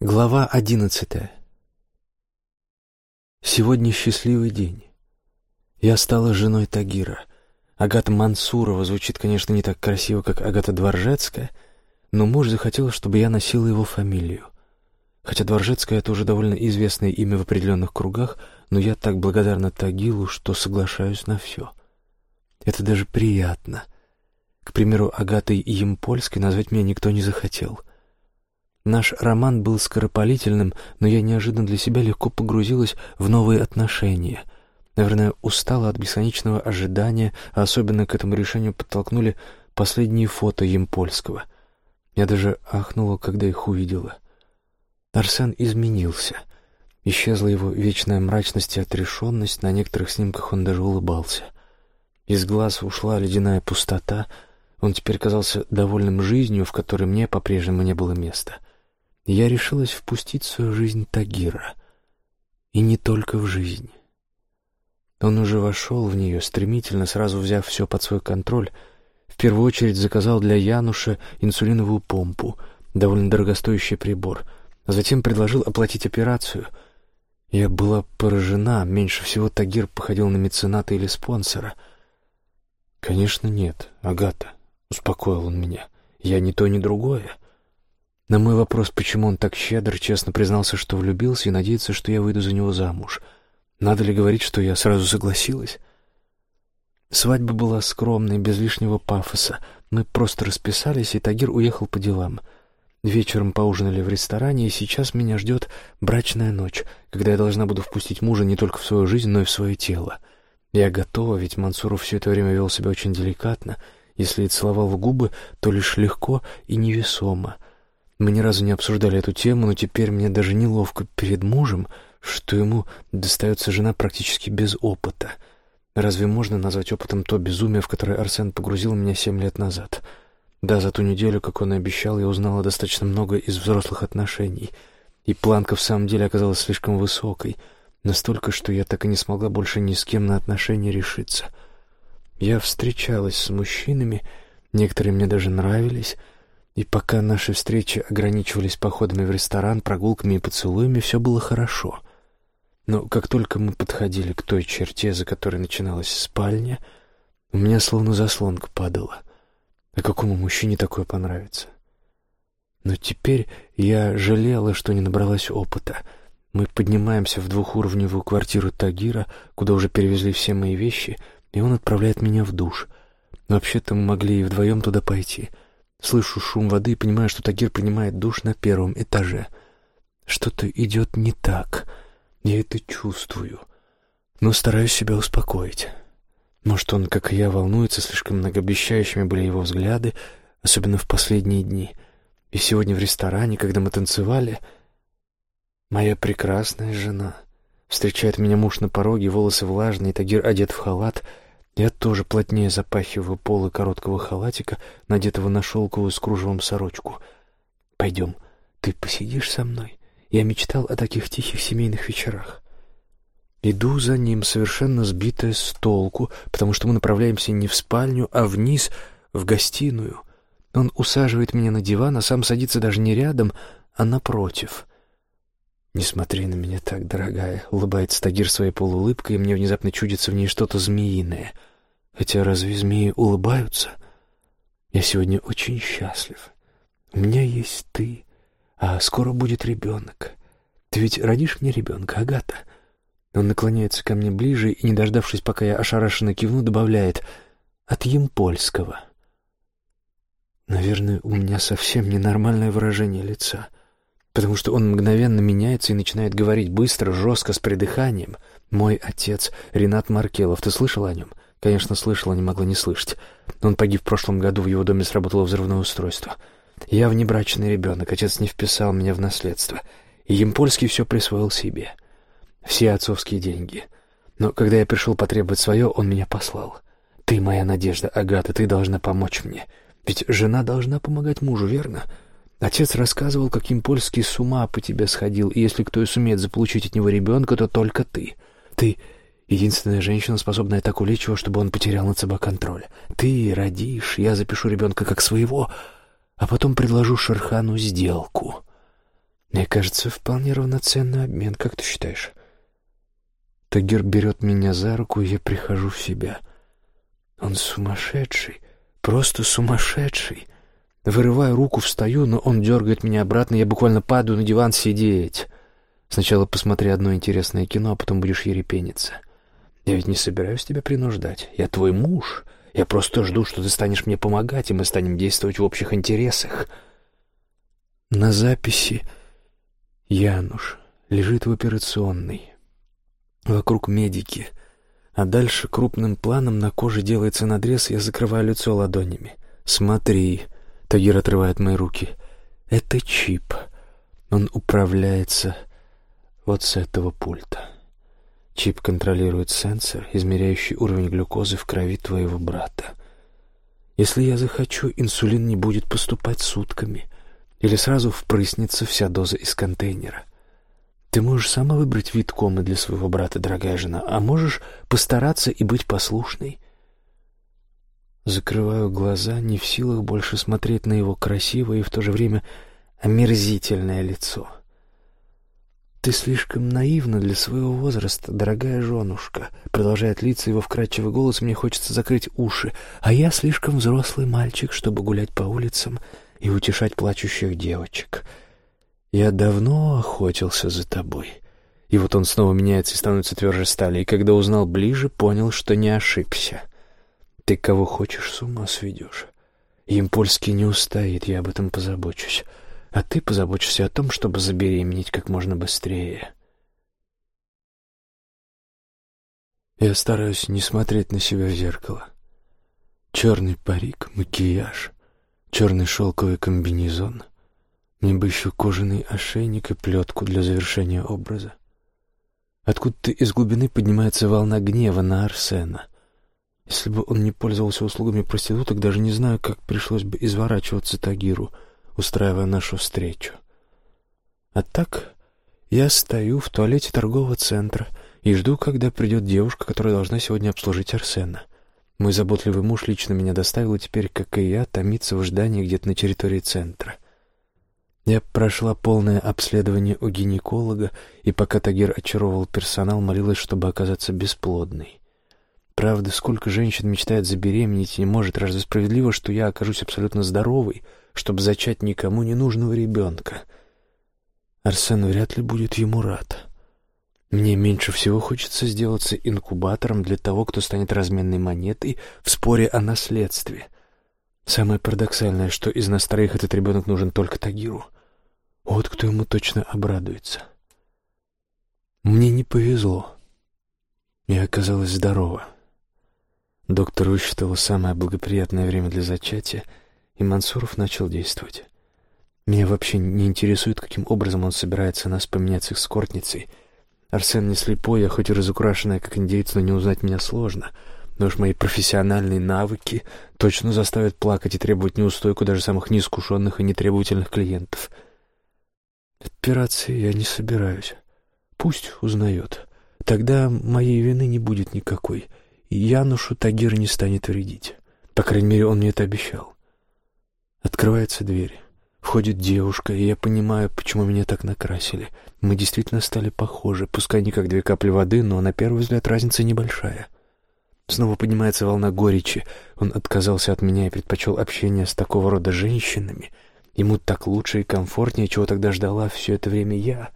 Глава одиннадцатая. Сегодня счастливый день. Я стала женой Тагира. Агата Мансурова звучит, конечно, не так красиво, как Агата Дворжецкая, но муж захотел, чтобы я носила его фамилию. Хотя Дворжецкая — это уже довольно известное имя в определенных кругах, но я так благодарна Тагилу, что соглашаюсь на все. Это даже приятно. К примеру, Агатой Емпольской назвать меня никто не захотел — Наш роман был скоропалительным, но я неожиданно для себя легко погрузилась в новые отношения. Наверное, устала от бесконечного ожидания, а особенно к этому решению подтолкнули последние фото Емпольского. Я даже ахнула, когда их увидела. Арсен изменился. Исчезла его вечная мрачность и отрешенность, на некоторых снимках он даже улыбался. Из глаз ушла ледяная пустота, он теперь казался довольным жизнью, в которой мне по-прежнему не было места — я решилась впустить в свою жизнь Тагира. И не только в жизнь. Он уже вошел в нее, стремительно, сразу взяв все под свой контроль. В первую очередь заказал для Януша инсулиновую помпу, довольно дорогостоящий прибор, а затем предложил оплатить операцию. Я была поражена, меньше всего Тагир походил на мецената или спонсора. «Конечно нет, Агата», — успокоил он меня, — «я ни то, ни другое». На мой вопрос, почему он так щедр, честно признался, что влюбился и надеется, что я выйду за него замуж. Надо ли говорить, что я сразу согласилась? Свадьба была скромной, без лишнего пафоса. Мы просто расписались, и Тагир уехал по делам. Вечером поужинали в ресторане, и сейчас меня ждет брачная ночь, когда я должна буду впустить мужа не только в свою жизнь, но и в свое тело. Я готова, ведь Мансуров все это время вел себя очень деликатно. Если и целовал в губы, то лишь легко и невесомо — мы ни разу не обсуждали эту тему, но теперь мне даже неловко перед мужем, что ему достается жена практически без опыта. Разве можно назвать опытом то безумие, в которое Арсен погрузил меня семь лет назад? Да, за ту неделю, как он и обещал, я узнала достаточно много из взрослых отношений. И планка в самом деле оказалась слишком высокой. Настолько, что я так и не смогла больше ни с кем на отношения решиться. Я встречалась с мужчинами, некоторые мне даже нравились — и пока наши встречи ограничивались походами в ресторан, прогулками и поцелуями, все было хорошо. Но как только мы подходили к той черте, за которой начиналась спальня, у меня словно заслонка падала. А какому мужчине такое понравится? Но теперь я жалела, что не набралась опыта. Мы поднимаемся в двухуровневую квартиру Тагира, куда уже перевезли все мои вещи, и он отправляет меня в душ. Вообще-то мы могли и вдвоем туда пойти — Слышу шум воды и понимаю, что Тагир принимает душ на первом этаже. Что-то идет не так. Я это чувствую. Но стараюсь себя успокоить. Может, он, как и я, волнуется, слишком многообещающими были его взгляды, особенно в последние дни. И сегодня в ресторане, когда мы танцевали, моя прекрасная жена встречает меня муж на пороге, волосы влажные, Тагир одет в халат — я тоже плотнее запахиваю полы короткого халатика, надетого на шелковую с кружевом сорочку. «Пойдем, ты посидишь со мной?» Я мечтал о таких тихих семейных вечерах. Иду за ним, совершенно сбитая с толку, потому что мы направляемся не в спальню, а вниз, в гостиную. Он усаживает меня на диван, а сам садится даже не рядом, а напротив. «Не смотри на меня так, дорогая», — улыбается Тагир своей полуулыбкой, и мне внезапно чудится в ней что-то змеиное — Хотя разве змеи улыбаются? Я сегодня очень счастлив. У меня есть ты, а скоро будет ребенок. Ты ведь родишь мне ребенка, Агата?» Он наклоняется ко мне ближе и, не дождавшись, пока я ошарашенно кивну, добавляет «от Емпольского». Наверное, у меня совсем ненормальное выражение лица, потому что он мгновенно меняется и начинает говорить быстро, жестко, с придыханием. «Мой отец, Ренат Маркелов, ты слышал о нем?» Конечно, слышала, не могла не слышать. Он погиб в прошлом году, в его доме сработало взрывное устройство. Я внебрачный ребенок, отец не вписал меня в наследство. И Емпольский все присвоил себе. Все отцовские деньги. Но когда я пришел потребовать свое, он меня послал. Ты моя надежда, Агата, ты должна помочь мне. Ведь жена должна помогать мужу, верно? Отец рассказывал, как Импольский с ума по тебе сходил, и если кто и сумеет заполучить от него ребенка, то только ты. Ты Единственная женщина, способная так улечь его, чтобы он потерял над собой контроль. Ты родишь, я запишу ребенка как своего, а потом предложу Шерхану сделку. Мне кажется, вполне равноценный обмен, как ты считаешь? Тагир берет меня за руку, и я прихожу в себя. Он сумасшедший, просто сумасшедший. Вырываю руку, встаю, но он дергает меня обратно, я буквально падаю на диван сидеть. Сначала посмотри одно интересное кино, а потом будешь ерепениться. Я ведь не собираюсь тебя принуждать. Я твой муж. Я просто жду, что ты станешь мне помогать, и мы станем действовать в общих интересах. На записи Януш лежит в операционной. Вокруг медики. А дальше крупным планом на коже делается надрез, я закрываю лицо ладонями. «Смотри», — Тагир отрывает мои руки, — «это чип. Он управляется вот с этого пульта». Чип контролирует сенсор, измеряющий уровень глюкозы в крови твоего брата. Если я захочу, инсулин не будет поступать сутками, или сразу впрыснется вся доза из контейнера. Ты можешь сама выбрать вид комы для своего брата, дорогая жена, а можешь постараться и быть послушной. Закрываю глаза, не в силах больше смотреть на его красивое и в то же время омерзительное лицо. «Ты слишком наивна для своего возраста, дорогая женушка», — продолжает литься его вкрадчивый голос, мне хочется закрыть уши, «а я слишком взрослый мальчик, чтобы гулять по улицам и утешать плачущих девочек. Я давно охотился за тобой». И вот он снова меняется и становится тверже стали, и когда узнал ближе, понял, что не ошибся. «Ты кого хочешь с ума сведешь. Им польский не устоит, я об этом позабочусь» а ты позаботишься о том, чтобы забеременеть как можно быстрее. Я стараюсь не смотреть на себя в зеркало. Черный парик, макияж, черный шелковый комбинезон. Мне бы еще кожаный ошейник и плетку для завершения образа. Откуда-то из глубины поднимается волна гнева на Арсена. Если бы он не пользовался услугами проституток, даже не знаю, как пришлось бы изворачиваться Тагиру — устраивая нашу встречу. А так я стою в туалете торгового центра и жду, когда придет девушка, которая должна сегодня обслужить Арсена. Мой заботливый муж лично меня доставил, и теперь, как и я, томится в ожидании где-то на территории центра. Я прошла полное обследование у гинеколога, и пока Тагир очаровывал персонал, молилась, чтобы оказаться бесплодной. Правда, сколько женщин мечтает забеременеть и не может, разве справедливо, что я окажусь абсолютно здоровой — чтобы зачать никому не нужного ребенка. Арсен вряд ли будет ему рад. Мне меньше всего хочется сделаться инкубатором для того, кто станет разменной монетой в споре о наследстве. Самое парадоксальное, что из нас троих этот ребенок нужен только Тагиру. Вот кто ему точно обрадуется. Мне не повезло. Я оказалась здорова. Доктор высчитал самое благоприятное время для зачатия — и Мансуров начал действовать. Меня вообще не интересует, каким образом он собирается нас поменять с эскортницей. Арсен не слепой, я хоть и разукрашенная, как индейец, но не узнать меня сложно. Но уж мои профессиональные навыки точно заставят плакать и требовать неустойку даже самых неискушенных и нетребовательных клиентов. Операции я не собираюсь. Пусть узнает. Тогда моей вины не будет никакой, и Янушу Тагир не станет вредить. По крайней мере, он мне это обещал. Открывается дверь. Входит девушка, и я понимаю, почему меня так накрасили. Мы действительно стали похожи, пускай не как две капли воды, но на первый взгляд разница небольшая. Снова поднимается волна горечи. Он отказался от меня и предпочел общение с такого рода женщинами. Ему так лучше и комфортнее, чего тогда ждала все это время я.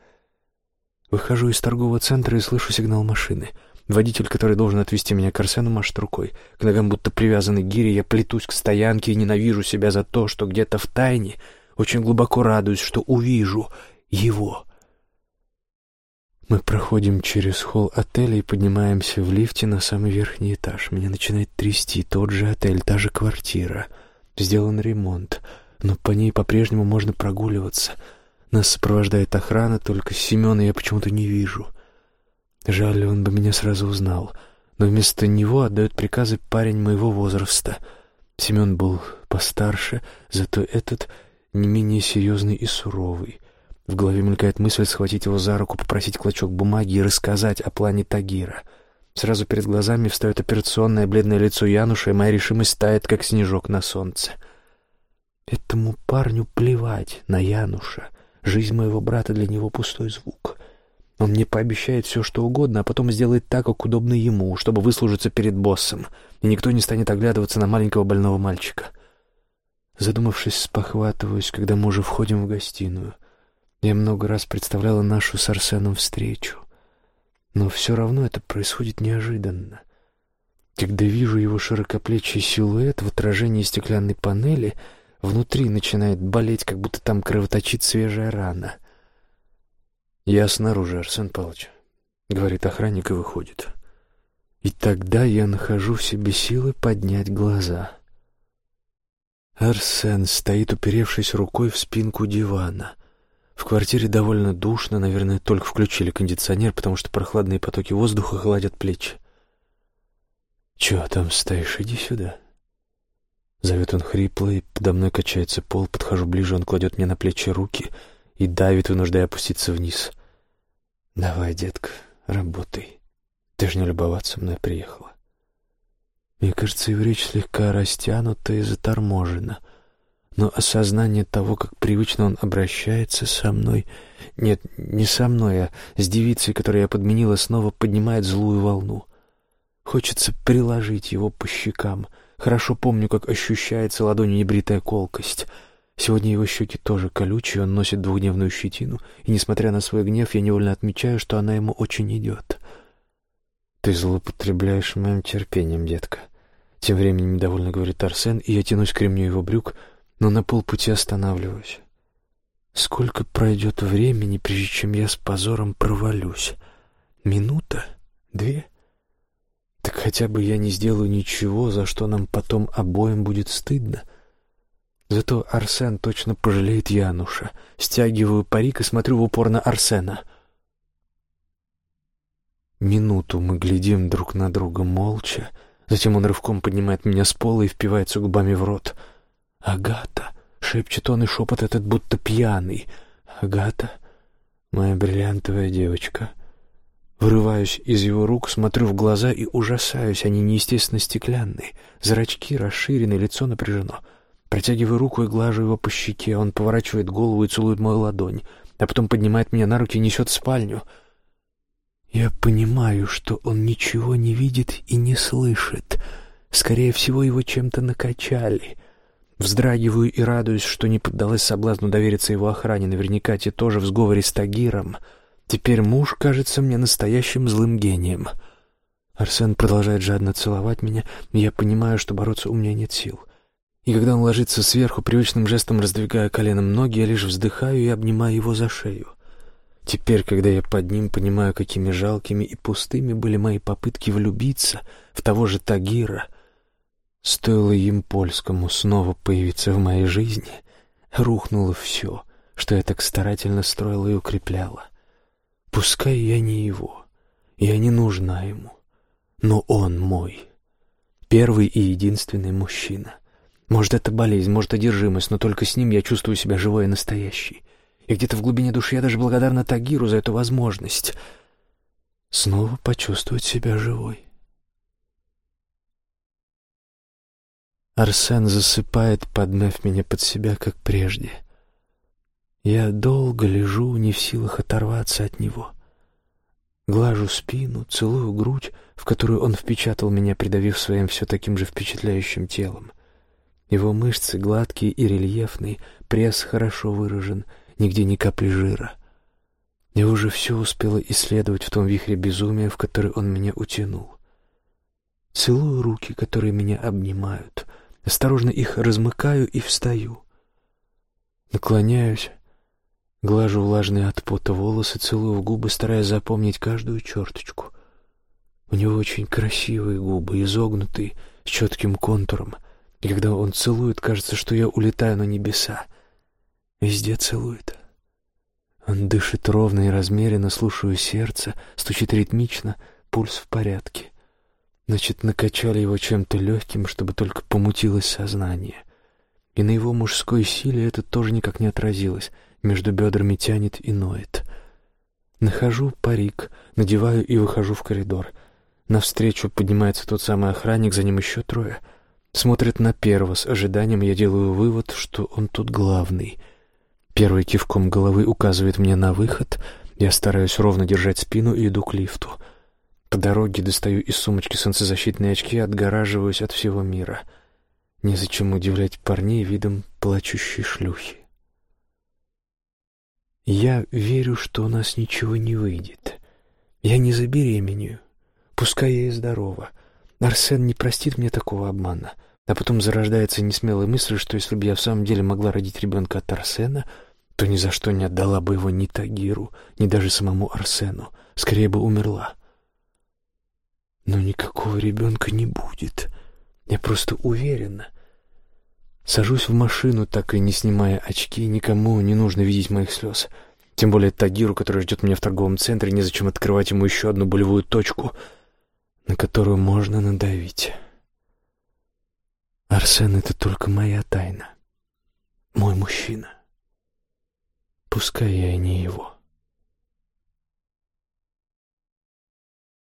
Выхожу из торгового центра и слышу сигнал машины — Водитель, который должен отвезти меня к Арсену, машет рукой. К ногам будто привязанный гири, я плетусь к стоянке и ненавижу себя за то, что где-то в тайне очень глубоко радуюсь, что увижу его. Мы проходим через холл отеля и поднимаемся в лифте на самый верхний этаж. Меня начинает трясти тот же отель, та же квартира. Сделан ремонт, но по ней по-прежнему можно прогуливаться. Нас сопровождает охрана, только Семена я почему-то не вижу — Жаль, он бы меня сразу узнал, но вместо него отдает приказы парень моего возраста. Семен был постарше, зато этот не менее серьезный и суровый. В голове мелькает мысль схватить его за руку, попросить клочок бумаги и рассказать о плане Тагира. Сразу перед глазами встает операционное бледное лицо Януша, и моя решимость тает, как снежок на солнце. Этому парню плевать на Януша, Жизнь моего брата для него пустой звук. Он мне пообещает все, что угодно, а потом сделает так, как удобно ему, чтобы выслужиться перед боссом, и никто не станет оглядываться на маленького больного мальчика. Задумавшись, спохватываюсь, когда мы уже входим в гостиную. Я много раз представляла нашу с Арсеном встречу. Но все равно это происходит неожиданно. Когда вижу его широкоплечий силуэт в отражении стеклянной панели, внутри начинает болеть, как будто там кровоточит свежая рана. «Я снаружи, Арсен Павлович», — говорит охранник и выходит. И тогда я нахожу в себе силы поднять глаза. Арсен стоит, уперевшись рукой в спинку дивана. В квартире довольно душно, наверное, только включили кондиционер, потому что прохладные потоки воздуха гладят плечи. «Чего там стоишь? Иди сюда». Зовет он хрипло, и подо мной качается пол, подхожу ближе, он кладет мне на плечи руки давит, вынуждая опуститься вниз. «Давай, детка, работай. Ты же не любоваться мной приехала». Мне кажется, его речь слегка растянута и заторможена — но осознание того, как привычно он обращается со мной... Нет, не со мной, а с девицей, которую я подменила, снова поднимает злую волну. Хочется приложить его по щекам. Хорошо помню, как ощущается ладонью небритая колкость. Сегодня его щеки тоже колючие, он носит двухдневную щетину, и, несмотря на свой гнев, я невольно отмечаю, что она ему очень идет. «Ты злоупотребляешь моим терпением, детка», — тем временем недовольно говорит Арсен, и я тянусь к ремню его брюк — но на полпути останавливаюсь. Сколько пройдет времени, прежде чем я с позором провалюсь? Минута? Две? Так хотя бы я не сделаю ничего, за что нам потом обоим будет стыдно. Зато Арсен точно пожалеет Януша. Стягиваю парик и смотрю в упор на Арсена. Минуту мы глядим друг на друга молча. Затем он рывком поднимает меня с пола и впивается губами в рот — «Агата!» — шепчет он, и шепот этот будто пьяный. «Агата, моя бриллиантовая девочка». Вырываюсь из его рук, смотрю в глаза и ужасаюсь, они неестественно стеклянные. Зрачки расширены, лицо напряжено. Протягиваю руку и глажу его по щеке, он поворачивает голову и целует мою ладонь, а потом поднимает меня на руки и несет в спальню. Я понимаю, что он ничего не видит и не слышит. Скорее всего, его чем-то накачали. Вздрагиваю и радуюсь, что не поддалась соблазну довериться его охране. Наверняка те тоже в сговоре с Тагиром. Теперь муж кажется мне настоящим злым гением. Арсен продолжает жадно целовать меня, и я понимаю, что бороться у меня нет сил. И когда он ложится сверху, привычным жестом раздвигая коленом ноги, я лишь вздыхаю и обнимаю его за шею. Теперь, когда я под ним, понимаю, какими жалкими и пустыми были мои попытки влюбиться в того же Тагира — Стоило им польскому снова появиться в моей жизни, рухнуло все, что я так старательно строила и укрепляла. Пускай я не его, я не нужна ему, но он мой, первый и единственный мужчина. Может, это болезнь, может, одержимость, но только с ним я чувствую себя живой и настоящей. И где-то в глубине души я даже благодарна Тагиру за эту возможность снова почувствовать себя живой. Арсен засыпает, подмяв меня под себя, как прежде. Я долго лежу, не в силах оторваться от него. Глажу спину, целую грудь, в которую он впечатал меня, придавив своим все таким же впечатляющим телом. Его мышцы гладкие и рельефные, пресс хорошо выражен, нигде ни капли жира. Я уже все успела исследовать в том вихре безумия, в который он меня утянул. Целую руки, которые меня обнимают — Осторожно их размыкаю и встаю. Наклоняюсь, глажу влажные от пота волосы, целую в губы, стараясь запомнить каждую черточку. У него очень красивые губы, изогнутые, с четким контуром. И когда он целует, кажется, что я улетаю на небеса. Везде целует. Он дышит ровно и размеренно, слушаю сердце, стучит ритмично, пульс в порядке. Значит, накачали его чем-то легким, чтобы только помутилось сознание. И на его мужской силе это тоже никак не отразилось. Между бедрами тянет и ноет. Нахожу парик, надеваю и выхожу в коридор. Навстречу поднимается тот самый охранник, за ним еще трое. Смотрят на первого с ожиданием, я делаю вывод, что он тут главный. Первый кивком головы указывает мне на выход. Я стараюсь ровно держать спину и иду к лифту. По дороге достаю из сумочки солнцезащитные очки и отгораживаюсь от всего мира. Незачем удивлять парней видом плачущей шлюхи. Я верю, что у нас ничего не выйдет. Я не забеременею. Пускай я и здорова. Арсен не простит мне такого обмана. А потом зарождается несмелая мысль, что если бы я в самом деле могла родить ребенка от Арсена, то ни за что не отдала бы его ни Тагиру, ни даже самому Арсену. Скорее бы умерла. Но никакого ребенка не будет. Я просто уверена. Сажусь в машину, так и не снимая очки, никому не нужно видеть моих слез. Тем более Тагиру, который ждет меня в торговом центре, незачем открывать ему еще одну болевую точку, на которую можно надавить. Арсен — это только моя тайна. Мой мужчина. Пускай я и не его.